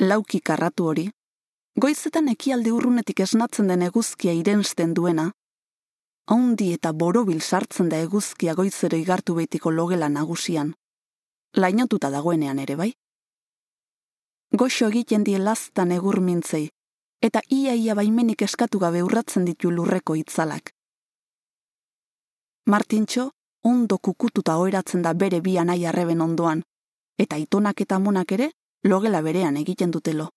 lauki karratu hori, goizetan ekialde urrunetik esnatzen den eguzkia irensten duena, haundi eta borobil sartzen da eguzkia goizero igartu behitiko logela nagusian, lainotuta dagoenean ere bai. Goxo egiten die lastan egur mintzei, eta ia-ia baimenik eskatu gabe urratzen ditu lurreko itzalak. Martintxo, ondo kukututa oeratzen da bere bi anai arreben ondoan, eta itonak eta monak ere logela berean egiten dutelo.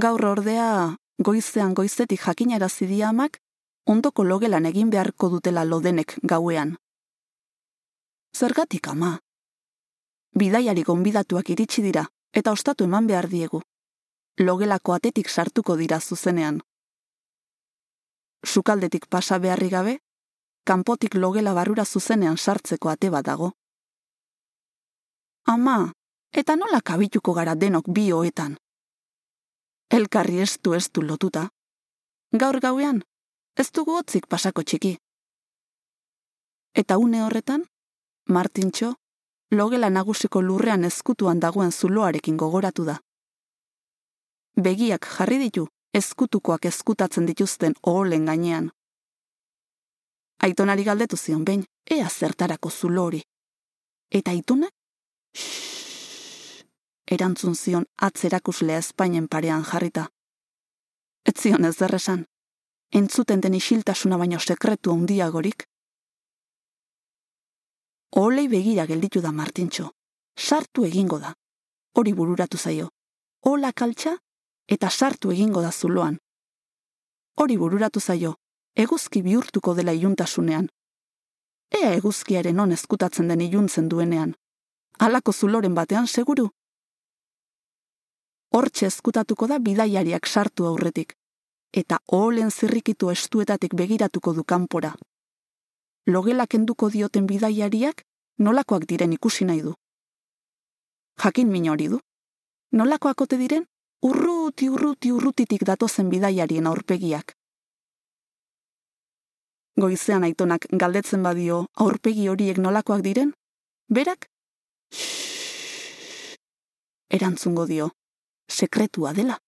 Gaur ordea, goizean goizetik jakinara zidiamak, ondoko logelan egin beharko dutela lodenek gauean. Zergatik ama? Bidaiari gonbidatuak iritsi dira, eta ostatu eman behar diegu. Logelako atetik sartuko dira zuzenean. Sukaldetik pasa beharri gabe, kanpotik logela barrura zuzenean sartzeko ate bat dago. Ama, eta nola kabituko gara denok bi hoetan? Elkarri estu estu lotuta. Gaur gauean, ez dugu hotzik pasako txiki. Eta une horretan, Martintxo, logela nagusiko lurrean ezkutuan dagoen zuloarekin gogoratu da. Begiak jarri ditu, ezkutukoak ezkutatzen dituzten oholen gainean. Aitonari galdetu zion behin, ea zertarako zulo hori. Eta aitunak? Erantzun zion atzerakuslea Espainen parean jarrita. Ez zion ez derresan, entzuten den isiltasuna baino sekretu handiagorik. Olei begira gelditu da Martintxo, sartu egingo da, hori bururatu zaio, ola kaltsa eta sartu egingo da zuloan. Hori bururatu zaio, eguzki bihurtuko dela iuntasunean. Ea eguzkiaren on ezkutatzen den iluntzen duenean. Halako zuloren batean seguru. Hortxe ezkutatuko da bidaiariak sartu aurretik, eta oholen zirrikitu estuetatik begiratuko du kanpora. Logela kenduko dioten bidaiariak nolakoak diren ikusi nahi du. Jakin min hori du. Nolakoak ote diren? Urruti, urruti, urrutitik datozen bidaiarien aurpegiak. Goizean aitonak galdetzen badio aurpegi horiek nolakoak diren? Berak? Erantzungo dio, sekretua dela.